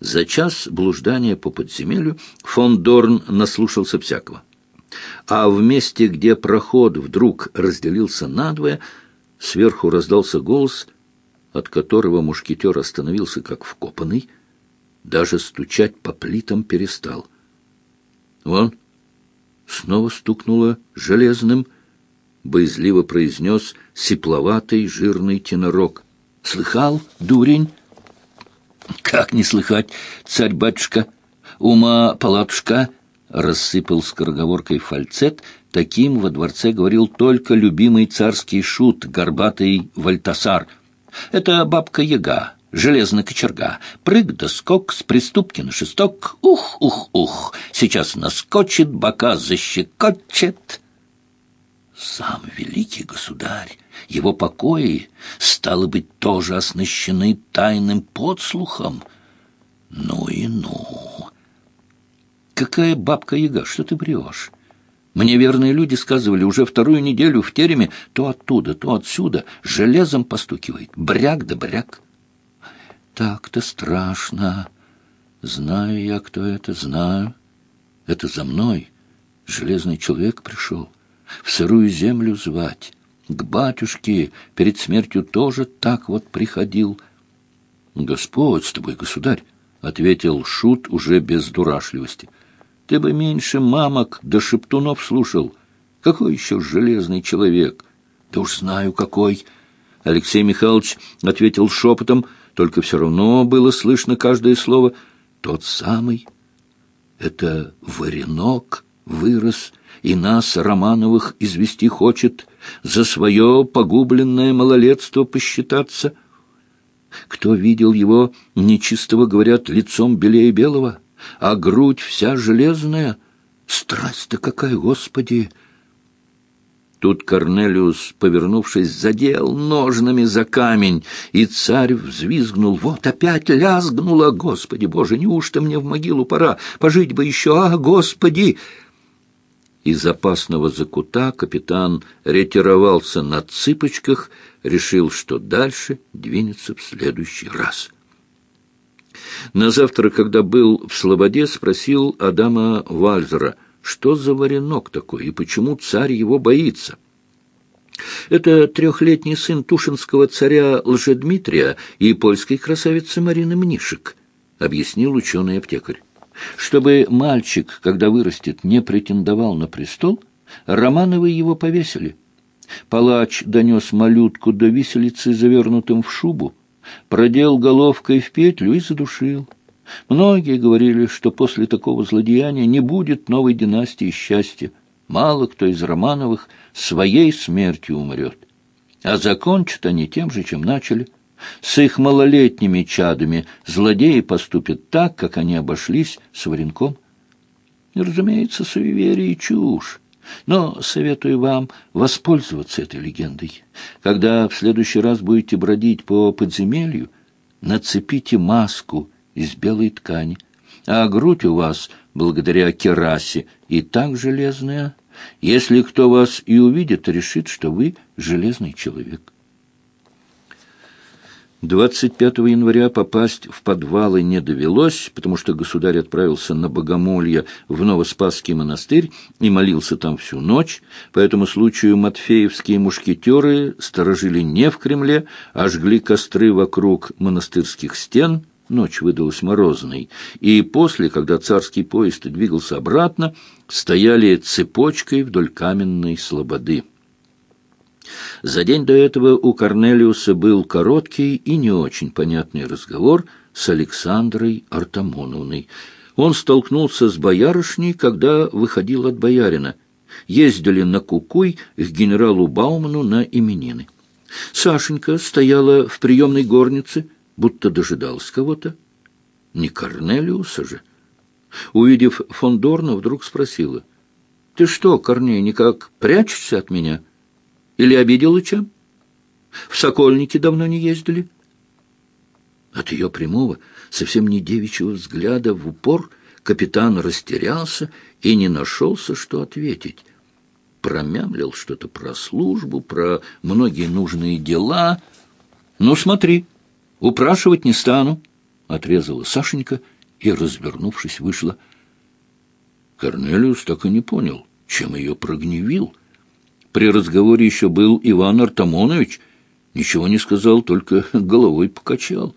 За час блуждания по подземелью фон Дорн наслушался всякого. А в месте, где проход вдруг разделился надвое, сверху раздался голос, от которого мушкетер остановился как вкопанный, даже стучать по плитам перестал. Вон, снова стукнуло железным, боязливо произнес сипловатый жирный тенорок. «Слыхал, дурень?» «Как не слыхать, царь-батюшка? Ума палатушка!» Рассыпал скороговоркой фальцет. Таким во дворце говорил только любимый царский шут, горбатый Вальтасар. «Это бабка Яга, железная кочерга. Прыг да скок, с приступки на шесток. Ух, ух, ух! Сейчас наскочит, бока защекочет!» Сам великий государь, его покои, стало быть, тоже оснащены тайным подслухом. Ну и ну! Какая бабка-яга, что ты врешь? Мне верные люди сказывали, уже вторую неделю в тереме то оттуда, то отсюда железом постукивает, бряк да бряк. Так-то страшно. Знаю я, кто это, знаю. Это за мной железный человек пришел в сырую землю звать. К батюшке перед смертью тоже так вот приходил. — Господь с тобой, государь, — ответил Шут уже без дурашливости. — Ты бы меньше мамок да шептунов слушал. Какой еще железный человек? — Да уж знаю, какой. Алексей Михайлович ответил шепотом, только все равно было слышно каждое слово. Тот самый. Это варенок вырос и нас, Романовых, извести хочет, за свое погубленное малолетство посчитаться. Кто видел его, нечистого, говорят, лицом белее белого, а грудь вся железная. Страсть-то какая, Господи! Тут Корнелиус, повернувшись, задел ножнами за камень, и царь взвизгнул. Вот опять лязгнуло, Господи Боже, неужто мне в могилу пора? Пожить бы еще, а, Господи! Из опасного закута капитан ретировался на цыпочках, решил, что дальше двинется в следующий раз. На завтра, когда был в Слободе, спросил Адама Вальзера, что за варенок такой и почему царь его боится. Это трехлетний сын тушинского царя Лжедмитрия и польской красавицы Марины Мнишек, объяснил ученый-аптекарь. Чтобы мальчик, когда вырастет, не претендовал на престол, Романовы его повесили. Палач донес малютку до виселицы, завернутым в шубу, продел головкой в петлю и задушил. Многие говорили, что после такого злодеяния не будет новой династии счастья. Мало кто из Романовых своей смертью умрет. А закончат они тем же, чем начали – с их малолетними чадами злодеи поступят так, как они обошлись с Варенком. Разумеется, суеверие и чушь. Но советую вам воспользоваться этой легендой. Когда в следующий раз будете бродить по подземелью, нацепите маску из белой ткани, а грудь у вас, благодаря керасе, и так железная. Если кто вас и увидит, решит, что вы железный человек. 25 января попасть в подвалы не довелось, потому что государь отправился на Богомолье в Новоспасский монастырь и молился там всю ночь. По этому случаю матфеевские мушкетеры сторожили не в Кремле, а жгли костры вокруг монастырских стен. Ночь выдалась морозной. И после, когда царский поезд двигался обратно, стояли цепочкой вдоль каменной слободы. За день до этого у Корнелиуса был короткий и не очень понятный разговор с Александрой Артамоновной. Он столкнулся с боярышней, когда выходил от боярина. Ездили на Кукуй к генералу Бауману на именины. Сашенька стояла в приемной горнице, будто дожидалась кого-то. Не Корнелиуса же. Увидев фон Дорна, вдруг спросила. — Ты что, Корней, никак прячешься от меня? — или обидела чем? В Сокольники давно не ездили. От ее прямого, совсем не девичьего взгляда в упор капитан растерялся и не нашелся, что ответить. Промямлил что-то про службу, про многие нужные дела. «Ну, смотри, упрашивать не стану. отрезала Сашенька и, развернувшись, вышла. Корнелиус так и не понял, чем ее прогневил. При разговоре еще был Иван Артамонович. Ничего не сказал, только головой покачал.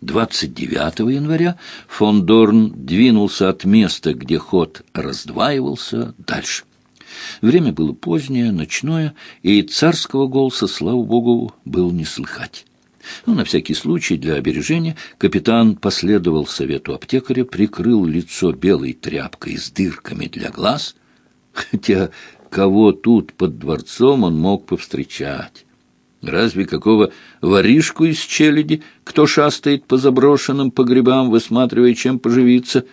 29 января фон Дорн двинулся от места, где ход раздваивался, дальше. Время было позднее, ночное, и царского голоса, слава богу, было не слыхать. Ну, на всякий случай, для обережения, капитан последовал совету аптекаря, прикрыл лицо белой тряпкой с дырками для глаз, хотя кого тут под дворцом он мог повстречать. Разве какого воришку из челяди, кто шастает по заброшенным погребам, высматривая, чем поживиться?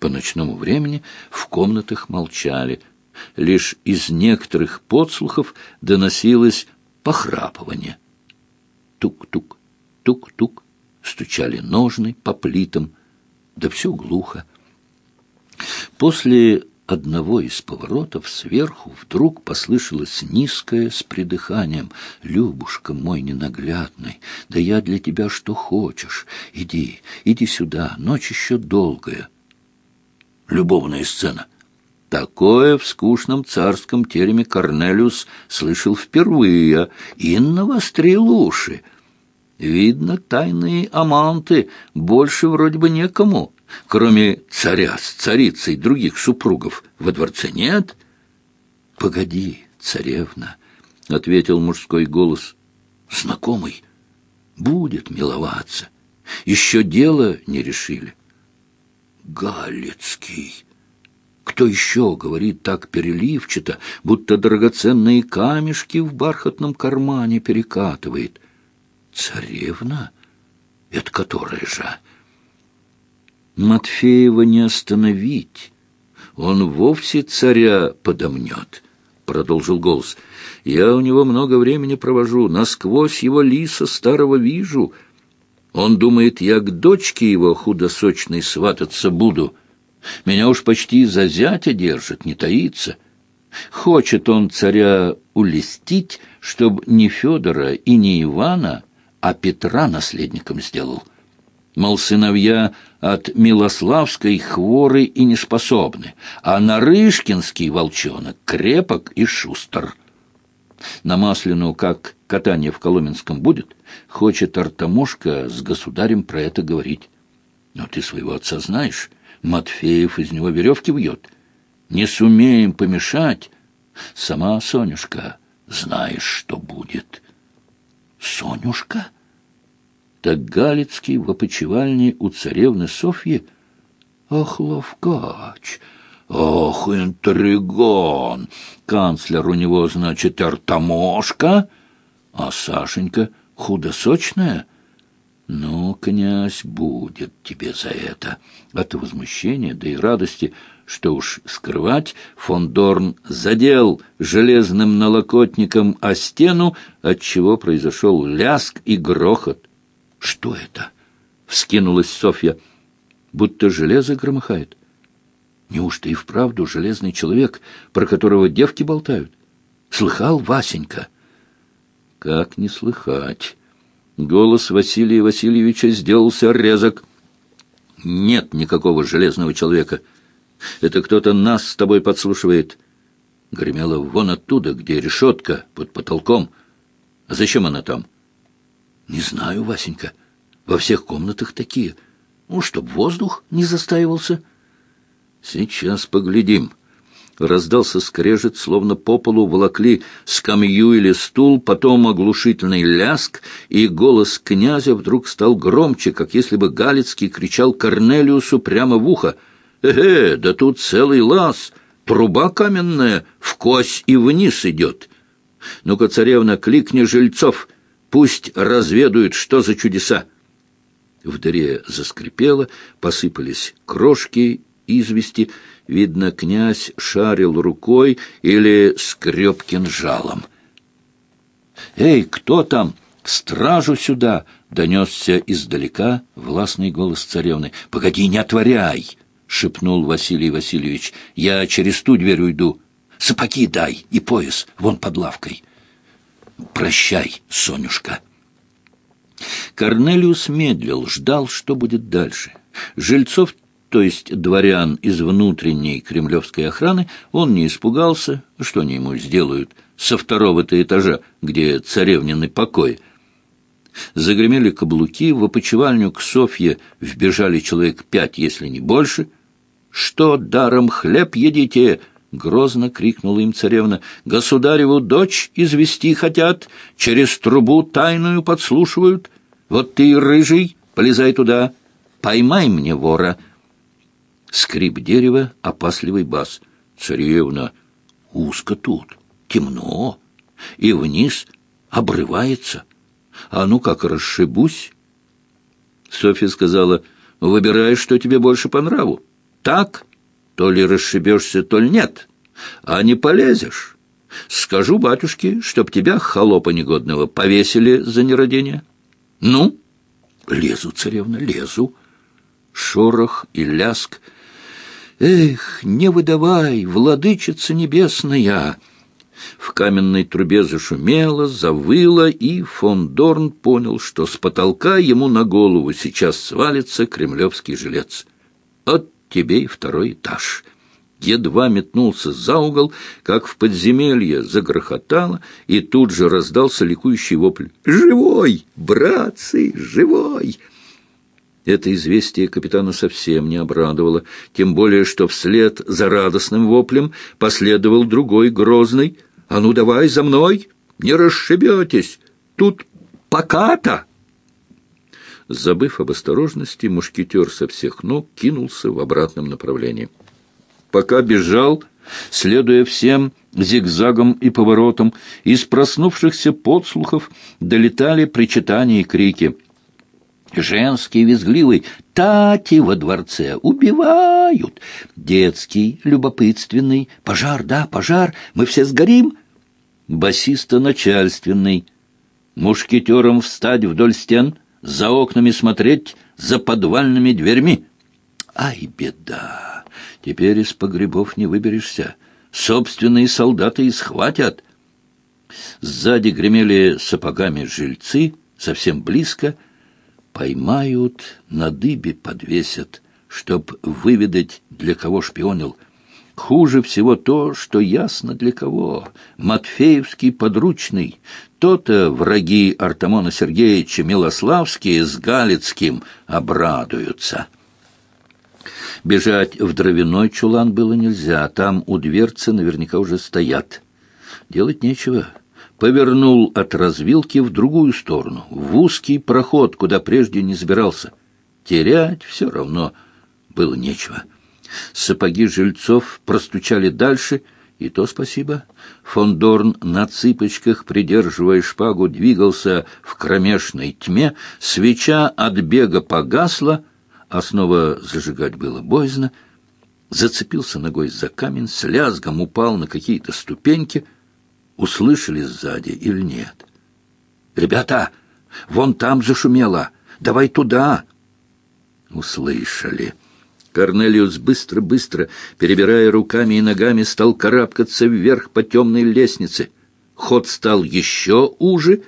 По ночному времени в комнатах молчали. Лишь из некоторых подслухов доносилось похрапывание. Тук-тук, тук-тук, стучали ножны по плитам, да все глухо. После одного из поворотов сверху вдруг послышалось низкое с придыханием. «Любушка мой ненаглядный, да я для тебя что хочешь. Иди, иди сюда, ночь еще долгая». Любовная сцена. Такое в скучном царском тереме Корнелиус слышал впервые и навострил уши. Видно, тайные аманты больше вроде бы некому. Кроме царя с царицей других супругов во дворце нет? — Погоди, царевна, — ответил мужской голос. — Знакомый. Будет миловаться. Еще дело не решили. — Галицкий. Кто еще говорит так переливчато, будто драгоценные камешки в бархатном кармане перекатывает? Царевна? Это которая же? Матфеева не остановить. Он вовсе царя подомнет, — продолжил голос. Я у него много времени провожу, насквозь его лиса старого вижу. Он думает, я к дочке его худосочной свататься буду. Меня уж почти за зятя держит, не таится. Хочет он царя улестить, чтоб не Федора и не Ивана, а Петра наследником сделал. Мол, сыновья от Милославской хворы и неспособны, а Нарышкинский волчонок крепок и шустр. На Масляну, как катание в Коломенском будет, хочет Артамошка с государем про это говорить. Но ты своего отца знаешь, Матфеев из него веревки вьет. Не сумеем помешать. Сама Сонюшка знаешь, что будет. Сонюшка? Так Галицкий в опочивальне у царевны Софьи. Ах, ловкач! Ох, интригон! Канцлер у него, значит, артамошка, а Сашенька худосочная. Ну, князь, будет тебе за это. От возмущения, да и радости, что уж скрывать, фон Дорн задел железным налокотником о стену, отчего произошел ляск и грохот. «Что это?» — вскинулась Софья. «Будто железо громыхает. Неужто и вправду железный человек, про которого девки болтают? Слыхал, Васенька?» «Как не слыхать?» Голос Василия Васильевича сделался резок. «Нет никакого железного человека. Это кто-то нас с тобой подслушивает». Гремело вон оттуда, где решетка под потолком. А зачем она там? Не знаю, Васенька. Во всех комнатах такие. Ну, чтоб воздух не застаивался. Сейчас поглядим. Раздался скрежет, словно по полу волокли скамью или стул, потом оглушительный ляск, и голос князя вдруг стал громче, как если бы Галицкий кричал Корнелиусу прямо в ухо. «Эге, да тут целый лаз, труба каменная, в кось и вниз идет. Ну-ка, царевна, кликни жильцов, Пусть разведают, что за чудеса. В дыре заскрипело, посыпались крошки, извести. Видно, князь шарил рукой или скреб кинжалом. «Эй, кто там? Стражу сюда!» — донесся издалека властный голос царевны. «Погоди, не отворяй!» — шепнул Василий Васильевич. «Я через ту дверь уйду. Сапоги дай и пояс вон под лавкой». «Прощай, Сонюшка». Корнелиус медлил, ждал, что будет дальше. Жильцов, то есть дворян из внутренней кремлевской охраны, он не испугался, что они ему сделают со второго-то этажа, где царевнины покой. Загремели каблуки, в опочивальню к Софье вбежали человек пять, если не больше. «Что, даром хлеб едите?» — грозно крикнула им царевна. «Государеву дочь извести хотят, через трубу тайную подслушивают. Вот ты, рыжий, полезай туда, поймай мне вора». Скрип дерева, опасливый бас. «Царевна, узко тут, темно, и вниз обрывается. А ну как расшибусь?» Софья сказала, «Выбирай, что тебе больше по нраву. Так, то ли расшибешься, то ли нет. А не полезешь. Скажу батюшке, чтоб тебя, холопа негодного, повесили за нерадение. Ну? Лезу, царевна, лезу. Шорох и ляск. Эх, не выдавай, владычица небесная! В каменной трубе зашумело, завыло, и фон Дорн понял, что с потолка ему на голову сейчас свалится кремлевский жилец. От тебе и второй этаж. Едва метнулся за угол, как в подземелье загрохотало, и тут же раздался ликующий вопль. «Живой, братцы, живой!» Это известие капитана совсем не обрадовало, тем более, что вслед за радостным воплем последовал другой грозный. «А ну давай за мной, не расшибетесь, тут пока-то!» Забыв об осторожности, мушкетер со всех ног кинулся в обратном направлении. Пока бежал, следуя всем зигзагам и поворотам, из проснувшихся подслухов долетали причитания и крики. Женский визгливый «Тати во дворце! Убивают!» Детский, любопытственный «Пожар, да, пожар! Мы все сгорим!» Басиста-начальственный «Мушкетером встать вдоль стен!» За окнами смотреть, за подвальными дверьми. Ай, беда! Теперь из погребов не выберешься. Собственные солдаты и схватят. Сзади гремели сапогами жильцы, совсем близко. Поймают, на дыбе подвесят, чтоб выведать, для кого шпионил. Хуже всего то, что ясно для кого. Матфеевский подручный. То-то враги Артамона Сергеевича Милославские с Галицким обрадуются. Бежать в дровяной чулан было нельзя. Там у дверцы наверняка уже стоят. Делать нечего. Повернул от развилки в другую сторону, в узкий проход, куда прежде не забирался. Терять все равно было нечего. Сапоги жильцов простучали дальше, и то спасибо. Фондорн на цыпочках, придерживая шпагу, двигался в кромешной тьме, свеча от бега погасла, а снова зажигать было боязно. Зацепился ногой за камень, с лязгом упал на какие-то ступеньки. Услышали сзади или нет? «Ребята, вон там зашумело! Давай туда!» Услышали. Корнелиус быстро-быстро, перебирая руками и ногами, стал карабкаться вверх по темной лестнице. Ход стал еще уже,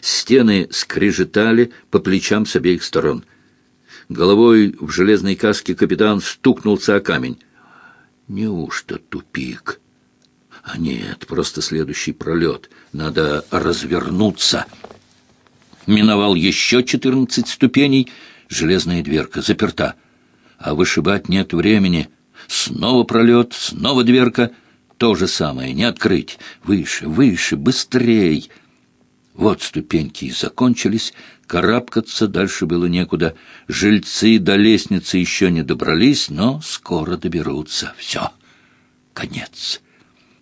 стены скрежетали по плечам с обеих сторон. Головой в железной каске капитан стукнулся о камень. Неужто тупик? А нет, просто следующий пролет. Надо развернуться. Миновал еще четырнадцать ступеней. Железная дверка заперта а вышибать нет времени. Снова пролет, снова дверка. То же самое, не открыть. Выше, выше, быстрей. Вот ступеньки и закончились, карабкаться дальше было некуда. Жильцы до лестницы еще не добрались, но скоро доберутся. Все, конец.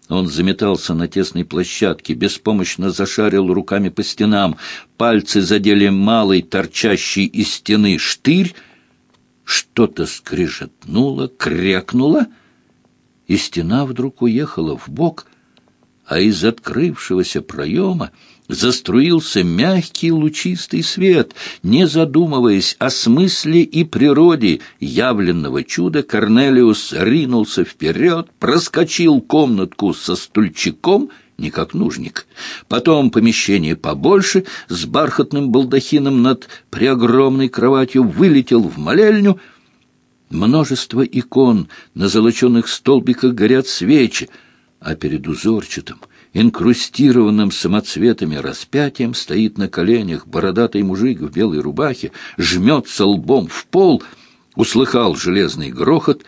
Он заметался на тесной площадке, беспомощно зашарил руками по стенам. Пальцы задели малый, торчащий из стены штырь, что-то скрежетнуло, крякнуло, и стена вдруг уехала в бок, а из открывшегося проема заструился мягкий лучистый свет. Не задумываясь о смысле и природе явленного чуда, Корнелиус ринулся вперед, проскочил комнатку со стульчиком не как нужник. Потом помещение побольше, с бархатным балдахином над преогромной кроватью, вылетел в молельню. Множество икон, на золоченных столбиках горят свечи, а перед узорчатым, инкрустированным самоцветами распятием стоит на коленях бородатый мужик в белой рубахе, жмется лбом в пол, услыхал железный грохот,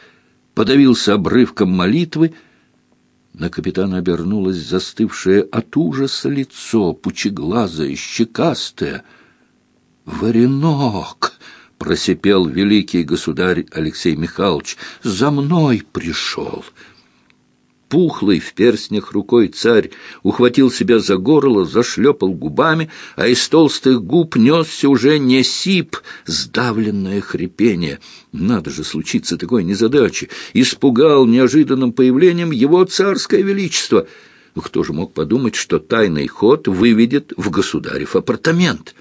подавился обрывком молитвы — на капитана обернулось застывшее от ужаса лицо, пучеглазое, щекастое. «Варенок!» — просипел великий государь Алексей Михайлович. «За мной пришел!» Пухлый в перстнях рукой царь ухватил себя за горло, зашлепал губами, а из толстых губ несся уже не сип, сдавленное хрипение. Надо же случиться такой незадачи. Испугал неожиданным появлением его царское величество. Кто же мог подумать, что тайный ход выведет в государев апартамент?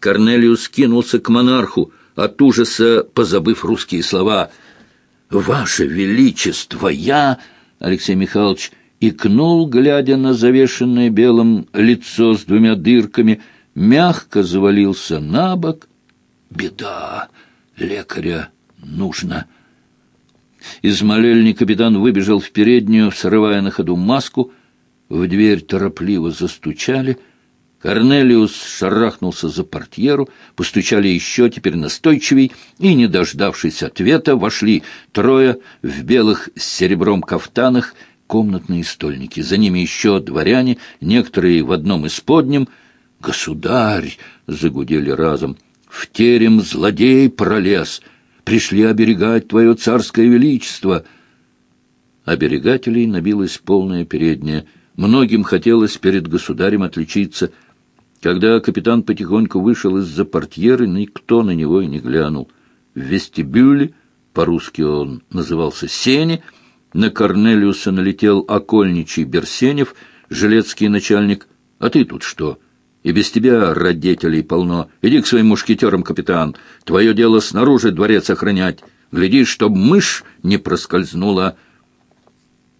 Корнелиус кинулся к монарху, от ужаса позабыв русские слова — «Ваше Величество, я...» Алексей Михайлович икнул, глядя на завешенное белым лицо с двумя дырками, мягко завалился на бок. «Беда! Лекаря нужно!» Из молельни капитан выбежал в переднюю, срывая на ходу маску. В дверь торопливо застучали — Корнелиус шарахнулся за портьеру, постучали еще, теперь настойчивей, и, не дождавшись ответа, вошли трое в белых с серебром кафтанах комнатные стольники. За ними еще дворяне, некоторые в одном из подням. «Государь!» — загудели разом. «В терем злодей пролез! Пришли оберегать твое царское величество!» Оберегателей набилась полная передняя. Многим хотелось перед государем отличиться — когда капитан потихоньку вышел из-за портьеры, никто на него и не глянул. В вестибюле, по-русски он назывался Сене, на Корнелиуса налетел окольничий Берсенев, жилецкий начальник. «А ты тут что? И без тебя родителей полно. Иди к своим мушкетерам, капитан. Твое дело снаружи дворец охранять. Гляди, чтоб мышь не проскользнула».